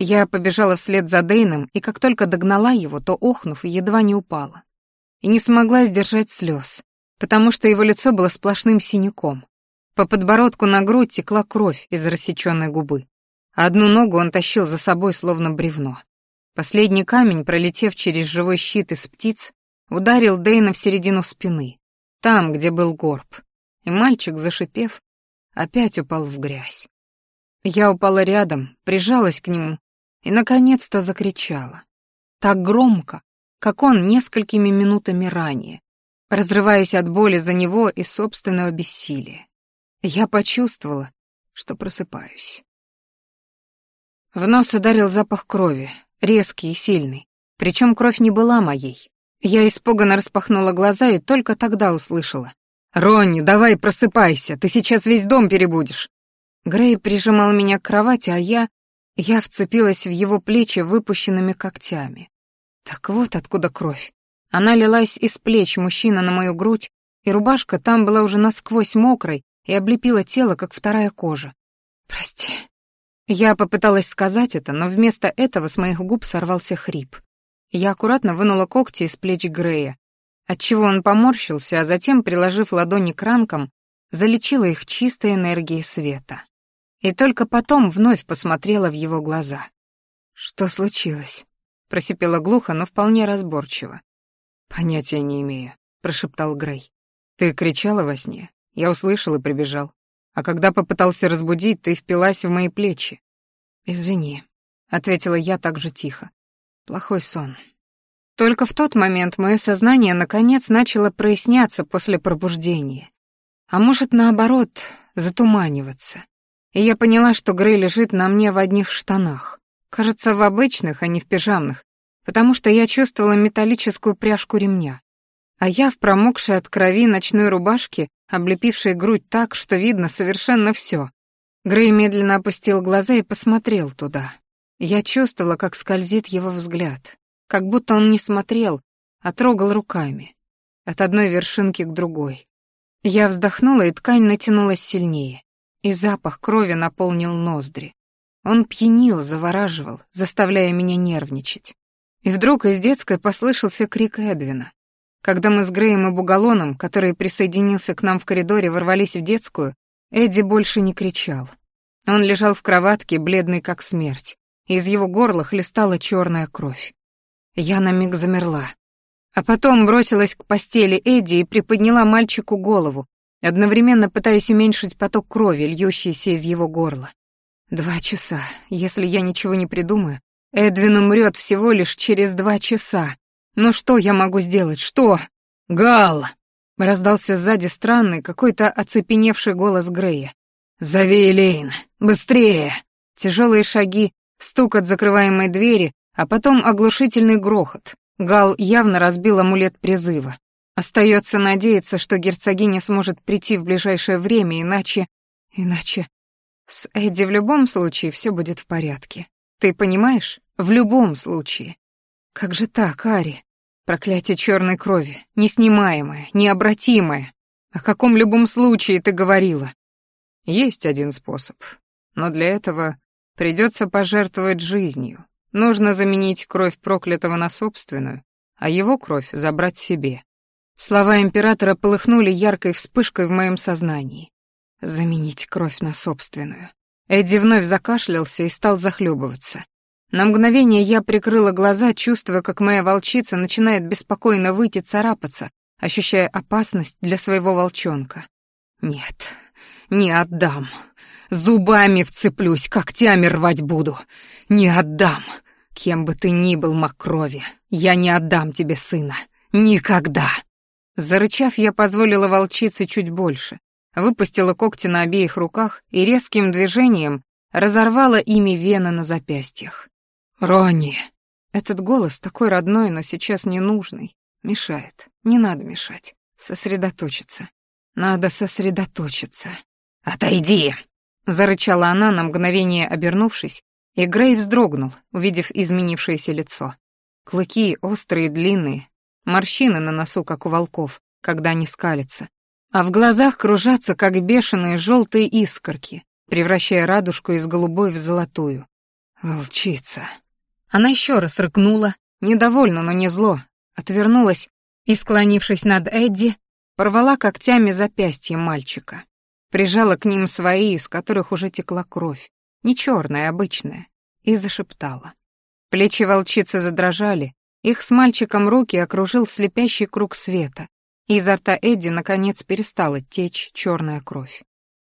Я побежала вслед за Дейном, и как только догнала его, то, охнув, едва не упала. И не смогла сдержать слез, потому что его лицо было сплошным синяком. По подбородку на грудь текла кровь из рассеченной губы. Одну ногу он тащил за собой, словно бревно. Последний камень, пролетев через живой щит из птиц, ударил Дейна в середину спины, там, где был горб. И мальчик, зашипев, опять упал в грязь. Я упала рядом, прижалась к нему и, наконец-то, закричала. Так громко, как он несколькими минутами ранее, разрываясь от боли за него и собственного бессилия. Я почувствовала, что просыпаюсь. В нос ударил запах крови, резкий и сильный. Причем кровь не была моей. Я испуганно распахнула глаза и только тогда услышала. «Ронни, давай просыпайся, ты сейчас весь дом перебудешь». Грей прижимал меня к кровати, а я... Я вцепилась в его плечи выпущенными когтями. Так вот откуда кровь. Она лилась из плеч мужчины на мою грудь, и рубашка там была уже насквозь мокрой и облепила тело, как вторая кожа. «Прости», я попыталась сказать это, но вместо этого с моих губ сорвался хрип. Я аккуратно вынула когти из плеч Грея, отчего он поморщился, а затем, приложив ладони к ранкам, залечила их чистой энергией света. И только потом вновь посмотрела в его глаза. «Что случилось?» — просипела глухо, но вполне разборчиво. «Понятия не имею», — прошептал Грей. «Ты кричала во сне? Я услышал и прибежал. А когда попытался разбудить, ты впилась в мои плечи. «Извини», — ответила я так же тихо. «Плохой сон». Только в тот момент мое сознание наконец начало проясняться после пробуждения. А может, наоборот, затуманиваться. И я поняла, что Грей лежит на мне в одних штанах. Кажется, в обычных, а не в пижамных, потому что я чувствовала металлическую пряжку ремня. А я в промокшей от крови ночной рубашке облепившей грудь так, что видно совершенно все. Грей медленно опустил глаза и посмотрел туда. Я чувствовала, как скользит его взгляд, как будто он не смотрел, а трогал руками, от одной вершинки к другой. Я вздохнула, и ткань натянулась сильнее, и запах крови наполнил ноздри. Он пьянил, завораживал, заставляя меня нервничать. И вдруг из детской послышался крик Эдвина. Когда мы с Греем и Бугалоном, который присоединился к нам в коридоре, ворвались в детскую, Эдди больше не кричал. Он лежал в кроватке, бледный как смерть. Из его горла хлестала черная кровь. Я на миг замерла. А потом бросилась к постели Эдди и приподняла мальчику голову, одновременно пытаясь уменьшить поток крови, льющийся из его горла. Два часа. Если я ничего не придумаю, Эдвин умрет всего лишь через два часа, ну что я могу сделать? Что? Гал! Раздался сзади странный, какой-то оцепеневший голос Грея. «Зови Элейн! Быстрее!» Тяжелые шаги, стук от закрываемой двери, а потом оглушительный грохот. Гал явно разбил амулет призыва. Остается надеяться, что герцогиня сможет прийти в ближайшее время, иначе... Иначе... С Эдди в любом случае все будет в порядке. Ты понимаешь? В любом случае. Как же так, Ари? Проклятие черной крови, неснимаемое, необратимое. О каком любом случае ты говорила? Есть один способ, но для этого придется пожертвовать жизнью. Нужно заменить кровь проклятого на собственную, а его кровь забрать себе. Слова императора полыхнули яркой вспышкой в моем сознании. Заменить кровь на собственную. Эдди вновь закашлялся и стал захлебываться. На мгновение я прикрыла глаза, чувствуя, как моя волчица начинает беспокойно выйти, царапаться, ощущая опасность для своего волчонка. Нет, не отдам. Зубами вцеплюсь, когтями рвать буду. Не отдам. Кем бы ты ни был, Макрови, я не отдам тебе сына. Никогда. Зарычав, я позволила волчице чуть больше, выпустила когти на обеих руках и резким движением разорвала ими вены на запястьях. «Ронни!» Этот голос такой родной, но сейчас ненужный. Мешает. Не надо мешать. Сосредоточиться. Надо сосредоточиться. «Отойди!» — зарычала она, на мгновение обернувшись, и Грей вздрогнул, увидев изменившееся лицо. Клыки острые, длинные, морщины на носу, как у волков, когда они скалятся, а в глазах кружатся, как бешеные желтые искорки, превращая радужку из голубой в золотую. Волчица. Она еще раз рыкнула, недовольно, но не зло, отвернулась и, склонившись над Эдди, порвала когтями запястье мальчика. Прижала к ним свои, из которых уже текла кровь, не черная, обычная, и зашептала. Плечи волчицы задрожали, их с мальчиком руки окружил слепящий круг света, и изо рта Эдди наконец перестала течь черная кровь.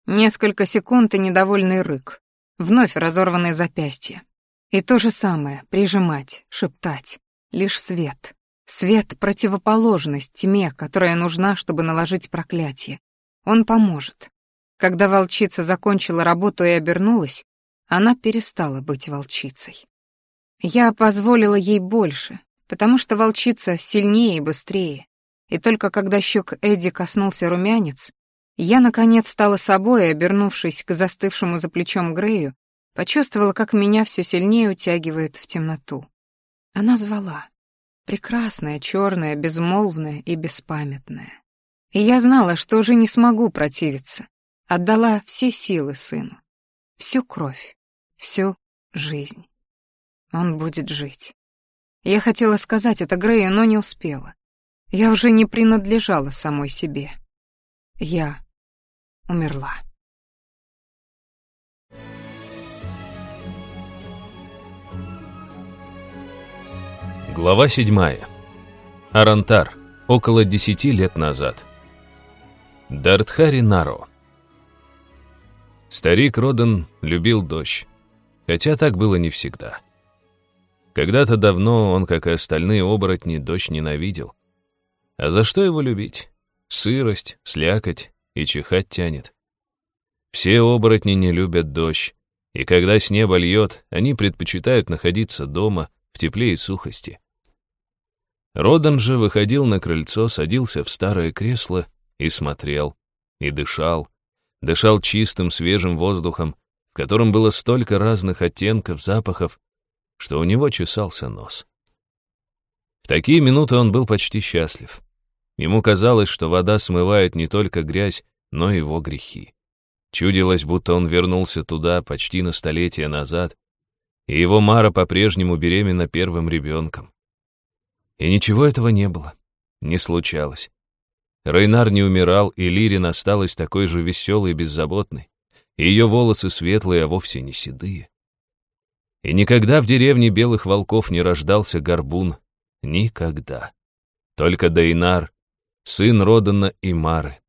Несколько секунд и недовольный рык, вновь разорванное запястье. И то же самое — прижимать, шептать. Лишь свет. Свет — противоположность тьме, которая нужна, чтобы наложить проклятие. Он поможет. Когда волчица закончила работу и обернулась, она перестала быть волчицей. Я позволила ей больше, потому что волчица сильнее и быстрее. И только когда щек Эдди коснулся румянец, я, наконец, стала собой обернувшись к застывшему за плечом Грею, почувствовала, как меня все сильнее утягивает в темноту. Она звала. Прекрасная, черная, безмолвная и беспамятная. И я знала, что уже не смогу противиться. Отдала все силы сыну. Всю кровь, всю жизнь. Он будет жить. Я хотела сказать это Грею, но не успела. Я уже не принадлежала самой себе. Я умерла. Глава седьмая. Арантар. Около десяти лет назад. Дартхари Наро. Старик Родан любил дождь, хотя так было не всегда. Когда-то давно он, как и остальные оборотни, дождь ненавидел. А за что его любить? Сырость, слякоть и чихать тянет. Все оборотни не любят дождь, и когда с неба льет, они предпочитают находиться дома в тепле и сухости. Родан же выходил на крыльцо, садился в старое кресло и смотрел, и дышал, дышал чистым свежим воздухом, в котором было столько разных оттенков, запахов, что у него чесался нос. В такие минуты он был почти счастлив. Ему казалось, что вода смывает не только грязь, но и его грехи. Чудилось, будто он вернулся туда почти на столетие назад, и его Мара по-прежнему беременна первым ребенком. И ничего этого не было, не случалось. Рейнар не умирал, и Лирин осталась такой же веселой и беззаботной, ее волосы светлые, а вовсе не седые. И никогда в деревне белых волков не рождался горбун. Никогда. Только Дейнар, сын Родана и Мары.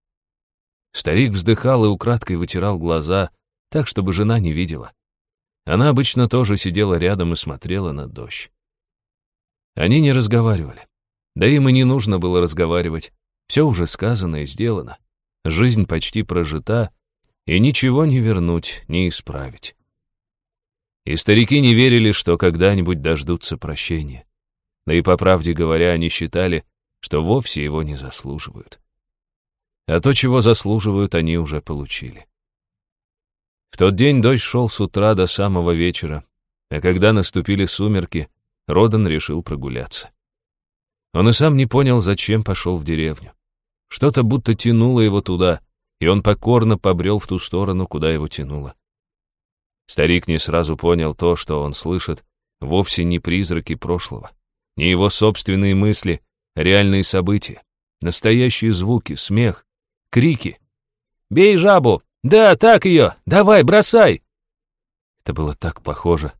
Старик вздыхал и украдкой вытирал глаза, так, чтобы жена не видела. Она обычно тоже сидела рядом и смотрела на дождь. Они не разговаривали. Да им и не нужно было разговаривать. Все уже сказано и сделано. Жизнь почти прожита, и ничего не вернуть, не исправить. И старики не верили, что когда-нибудь дождутся прощения. Да и по правде говоря, они считали, что вовсе его не заслуживают. А то, чего заслуживают, они уже получили. В тот день дождь шел с утра до самого вечера, а когда наступили сумерки, Родан решил прогуляться. Он и сам не понял, зачем пошел в деревню. Что-то будто тянуло его туда, и он покорно побрел в ту сторону, куда его тянуло. Старик не сразу понял то, что он слышит, вовсе не призраки прошлого, не его собственные мысли, реальные события, настоящие звуки, смех, крики. «Бей жабу! Да, так ее! Давай, бросай!» Это было так похоже.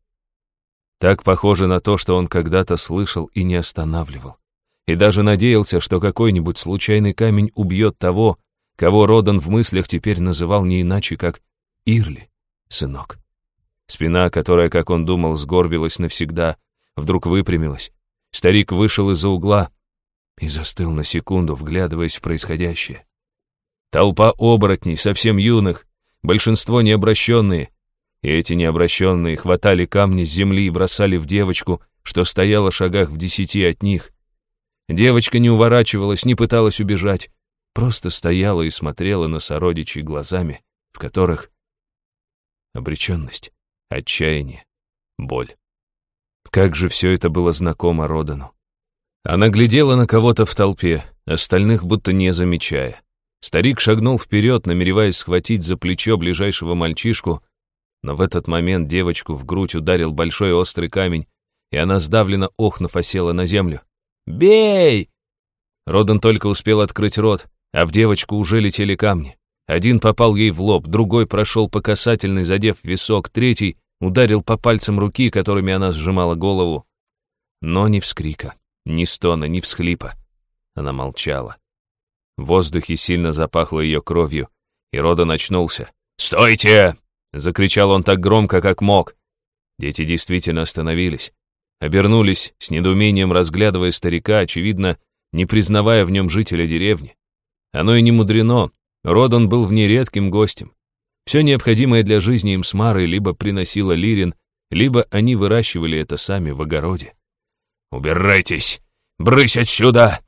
Так похоже на то, что он когда-то слышал и не останавливал. И даже надеялся, что какой-нибудь случайный камень убьет того, кого Родан в мыслях теперь называл не иначе, как Ирли, сынок. Спина, которая, как он думал, сгорбилась навсегда, вдруг выпрямилась. Старик вышел из-за угла и застыл на секунду, вглядываясь в происходящее. Толпа оборотней, совсем юных, большинство необращенные, и эти необращенные хватали камни с земли и бросали в девочку, что стояла в шагах в десяти от них. Девочка не уворачивалась, не пыталась убежать, просто стояла и смотрела на сородичей глазами, в которых обреченность отчаяние, боль. Как же все это было знакомо Родану. Она глядела на кого-то в толпе, остальных будто не замечая. Старик шагнул вперед, намереваясь схватить за плечо ближайшего мальчишку, Но в этот момент девочку в грудь ударил большой острый камень, и она, сдавленно охнув, осела на землю. «Бей!» Родан только успел открыть рот, а в девочку уже летели камни. Один попал ей в лоб, другой прошел по касательной, задев висок, третий ударил по пальцам руки, которыми она сжимала голову. Но ни вскрика, ни стона, ни всхлипа. Она молчала. В воздухе сильно запахло ее кровью, и Родан очнулся. «Стойте!» — закричал он так громко, как мог. Дети действительно остановились. Обернулись, с недоумением разглядывая старика, очевидно, не признавая в нем жителя деревни. Оно и не мудрено, Родан был в ней редким гостем. Все необходимое для жизни им с Марой либо приносила Лирин, либо они выращивали это сами в огороде. «Убирайтесь! Брысь отсюда!»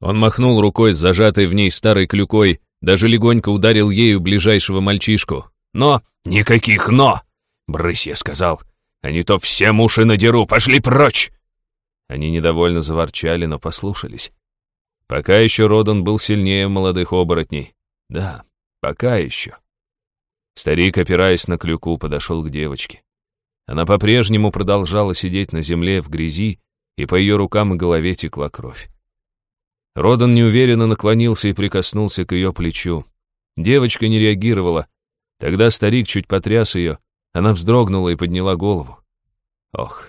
Он махнул рукой с зажатой в ней старой клюкой, даже легонько ударил ею ближайшего мальчишку. «Но! Никаких «но!» «Брысь!» — я сказал. «А не то всем уши надеру! Пошли прочь!» Они недовольно заворчали, но послушались. Пока еще Родан был сильнее молодых оборотней. Да, пока еще. Старик, опираясь на клюку, подошел к девочке. Она по-прежнему продолжала сидеть на земле в грязи, и по ее рукам и голове текла кровь. Родан неуверенно наклонился и прикоснулся к ее плечу. Девочка не реагировала. Тогда старик чуть потряс ее. Она вздрогнула и подняла голову. Ох,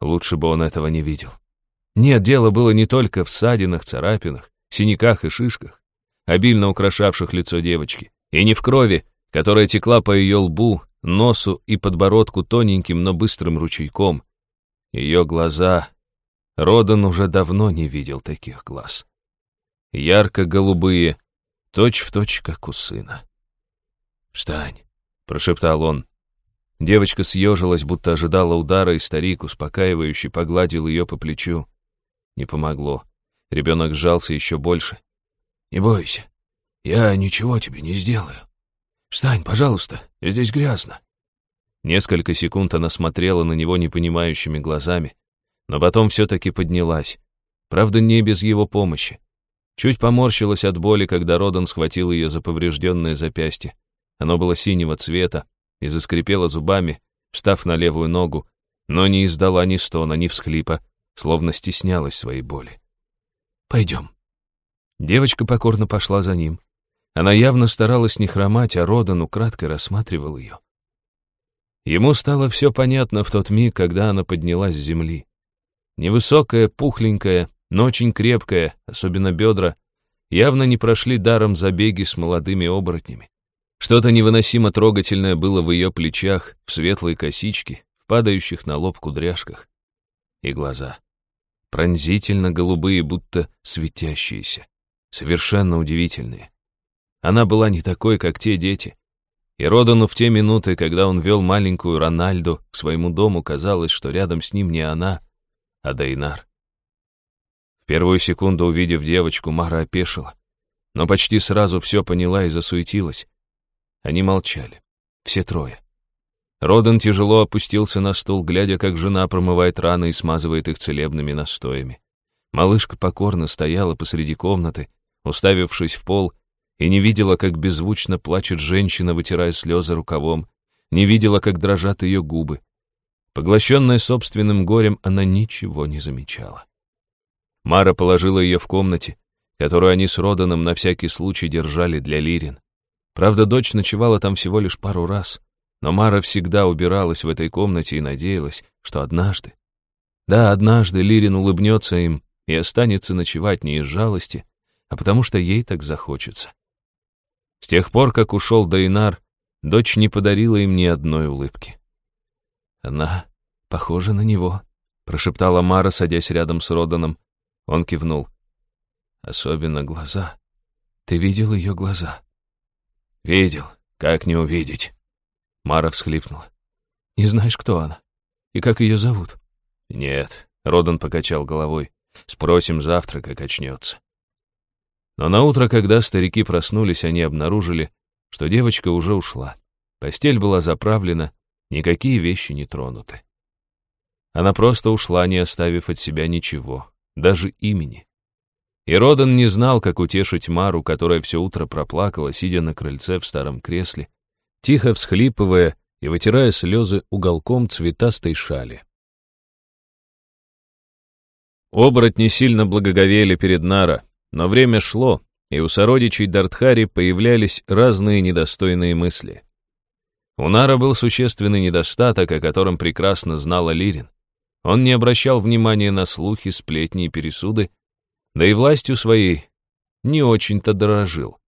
лучше бы он этого не видел. Нет, дело было не только в ссадинах, царапинах, синяках и шишках, обильно украшавших лицо девочки, и не в крови, которая текла по ее лбу, носу и подбородку тоненьким, но быстрым ручейком. Ее глаза... Родан уже давно не видел таких глаз. Ярко-голубые, точь-в-точь, как у сына. «Встань», — прошептал он. Девочка съежилась, будто ожидала удара, и старик, успокаивающий, погладил ее по плечу. Не помогло. Ребенок сжался еще больше. «Не бойся, я ничего тебе не сделаю. Встань, пожалуйста, здесь грязно». Несколько секунд она смотрела на него непонимающими глазами, но потом все-таки поднялась. Правда, не без его помощи. Чуть поморщилась от боли, когда Родан схватил ее за поврежденное запястье. Оно было синего цвета и заскрипело зубами, встав на левую ногу, но не издала ни стона, ни всхлипа, словно стеснялась своей боли. «Пойдем». Девочка покорно пошла за ним. Она явно старалась не хромать, а Родан украдкой рассматривал ее. Ему стало все понятно в тот миг, когда она поднялась с земли. Невысокая, пухленькая, но очень крепкая, особенно бедра, явно не прошли даром забеги с молодыми оборотнями. Что-то невыносимо трогательное было в ее плечах, в светлой косичке, в падающих на лоб кудряшках. И глаза пронзительно голубые, будто светящиеся, совершенно удивительные. Она была не такой, как те дети. И Родану в те минуты, когда он вел маленькую Рональду к своему дому, казалось, что рядом с ним не она, а Дайнар. В первую секунду, увидев девочку, Мара опешила, но почти сразу все поняла и засуетилась. Они молчали, все трое. Родан тяжело опустился на стул, глядя, как жена промывает раны и смазывает их целебными настоями. Малышка покорно стояла посреди комнаты, уставившись в пол, и не видела, как беззвучно плачет женщина, вытирая слезы рукавом, не видела, как дрожат ее губы. Поглощенная собственным горем, она ничего не замечала. Мара положила ее в комнате, которую они с Роданом на всякий случай держали для Лирин. Правда, дочь ночевала там всего лишь пару раз — но Мара всегда убиралась в этой комнате и надеялась, что однажды... Да, однажды Лирин улыбнется им и останется ночевать не из жалости, а потому что ей так захочется. С тех пор, как ушел Дайнар, дочь не подарила им ни одной улыбки. «Она похожа на него», — прошептала Мара, садясь рядом с Роданом. Он кивнул. «Особенно глаза. Ты видел ее глаза?» «Видел. Как не увидеть?» Мара всхлипнула. «Не знаешь, кто она? И как ее зовут?» «Нет», — Родан покачал головой. «Спросим завтра, как очнется». Но на утро, когда старики проснулись, они обнаружили, что девочка уже ушла. Постель была заправлена, никакие вещи не тронуты. Она просто ушла, не оставив от себя ничего, даже имени. И Родан не знал, как утешить Мару, которая все утро проплакала, сидя на крыльце в старом кресле, тихо всхлипывая и вытирая слезы уголком цветастой шали. Оборотни сильно благоговели перед Нара, но время шло, и у сородичей Дартхари появлялись разные недостойные мысли. У Нара был существенный недостаток, о котором прекрасно знала Лирин. Он не обращал внимания на слухи, сплетни и пересуды, да и властью своей не очень-то дорожил.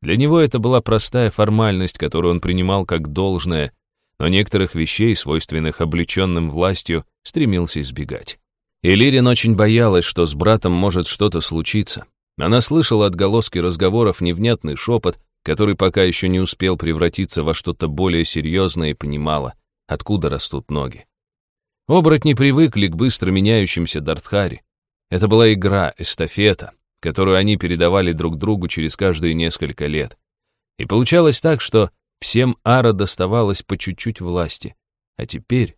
Для него это была простая формальность, которую он принимал как должное, но некоторых вещей, свойственных облеченным властью, стремился избегать. И Лирин очень боялась, что с братом может что-то случиться. Она слышала отголоски разговоров невнятный шепот, который пока еще не успел превратиться во что-то более серьезное и понимала, откуда растут ноги. Оборотни привыкли к быстро меняющимся Дартхари. Это была игра, эстафета, которую они передавали друг другу через каждые несколько лет. И получалось так, что всем Ара доставалось по чуть-чуть власти. А теперь...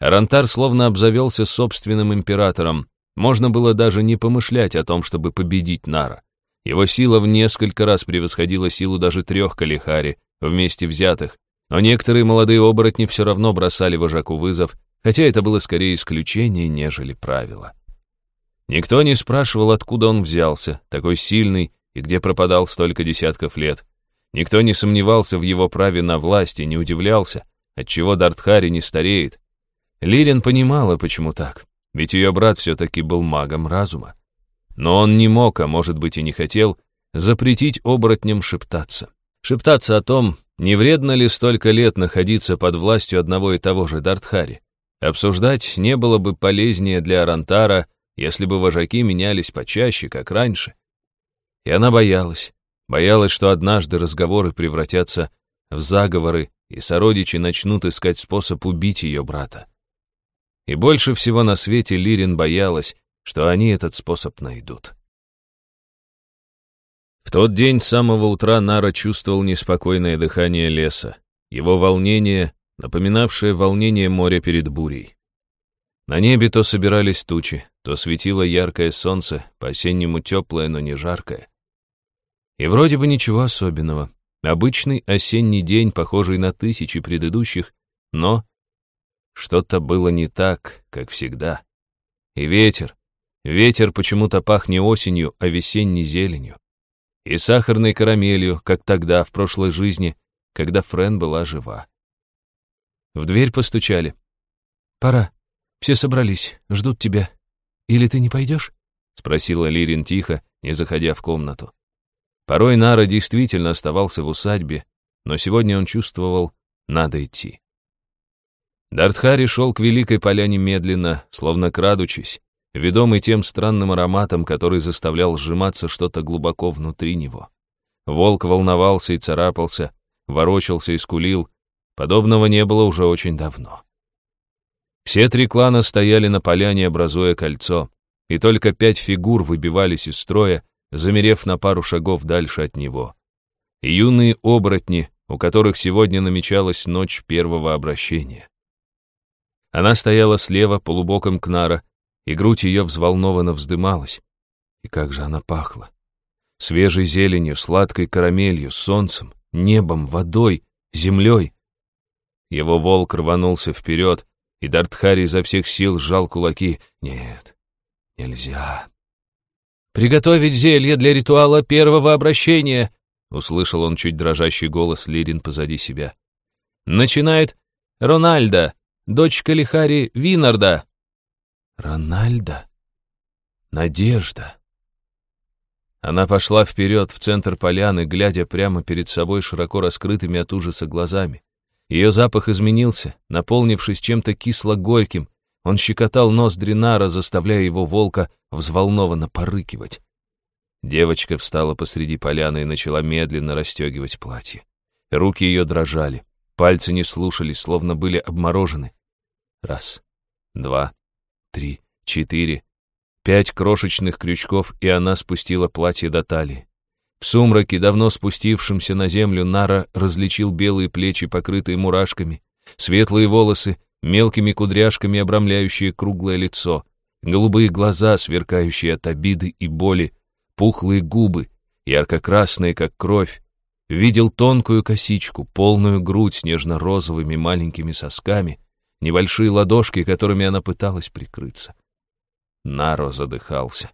Арантар словно обзавелся собственным императором. Можно было даже не помышлять о том, чтобы победить Нара. Его сила в несколько раз превосходила силу даже трех Калихари, вместе взятых, но некоторые молодые оборотни все равно бросали вожаку вызов, хотя это было скорее исключение, нежели правило. Никто не спрашивал, откуда он взялся, такой сильный, и где пропадал столько десятков лет. Никто не сомневался в его праве на власть и не удивлялся, отчего Дартхари не стареет. Лирин понимала, почему так, ведь ее брат все-таки был магом разума. Но он не мог, а может быть и не хотел, запретить оборотням шептаться. Шептаться о том, не вредно ли столько лет находиться под властью одного и того же Дартхари. Обсуждать не было бы полезнее для Арантара, если бы вожаки менялись почаще, как раньше. И она боялась, боялась, что однажды разговоры превратятся в заговоры, и сородичи начнут искать способ убить ее брата. И больше всего на свете Лирин боялась, что они этот способ найдут. В тот день с самого утра Нара чувствовал неспокойное дыхание леса, его волнение, напоминавшее волнение моря перед бурей. На небе то собирались тучи, то светило яркое солнце, по-осеннему теплое, но не жаркое. И вроде бы ничего особенного. Обычный осенний день, похожий на тысячи предыдущих, но что-то было не так, как всегда. И ветер. Ветер почему-то пах не осенью, а весенней зеленью. И сахарной карамелью, как тогда, в прошлой жизни, когда Френ была жива. В дверь постучали. «Пора», все собрались, ждут тебя. Или ты не пойдешь?» — спросила Лирин тихо, не заходя в комнату. Порой Нара действительно оставался в усадьбе, но сегодня он чувствовал, надо идти. Дартхари шел к Великой Поляне медленно, словно крадучись, ведомый тем странным ароматом, который заставлял сжиматься что-то глубоко внутри него. Волк волновался и царапался, ворочался и скулил. Подобного не было уже очень давно. Все три клана стояли на поляне, образуя кольцо, и только пять фигур выбивались из строя, замерев на пару шагов дальше от него. И юные оборотни, у которых сегодня намечалась ночь первого обращения. Она стояла слева, полубоком Кнара, и грудь ее взволнованно вздымалась. И как же она пахла! Свежей зеленью, сладкой карамелью, солнцем, небом, водой, землей. Его волк рванулся вперед, и Дартхари изо всех сил сжал кулаки. Нет, нельзя. «Приготовить зелье для ритуала первого обращения!» Услышал он чуть дрожащий голос Лирин позади себя. «Начинает Рональда, дочь Калихари Винарда». «Рональда? Надежда?» Она пошла вперед, в центр поляны, глядя прямо перед собой широко раскрытыми от ужаса глазами. Ее запах изменился, наполнившись чем-то кисло-горьким. Он щекотал нос Дринара, заставляя его волка взволнованно порыкивать. Девочка встала посреди поляны и начала медленно расстегивать платье. Руки ее дрожали, пальцы не слушались, словно были обморожены. Раз, два, три, четыре, пять крошечных крючков, и она спустила платье до талии. В сумраке, давно спустившемся на землю, Нара различил белые плечи, покрытые мурашками, светлые волосы, мелкими кудряшками обрамляющие круглое лицо, голубые глаза, сверкающие от обиды и боли, пухлые губы, ярко-красные, как кровь, видел тонкую косичку, полную грудь с нежно-розовыми маленькими сосками, небольшие ладошки, которыми она пыталась прикрыться. Наро задыхался.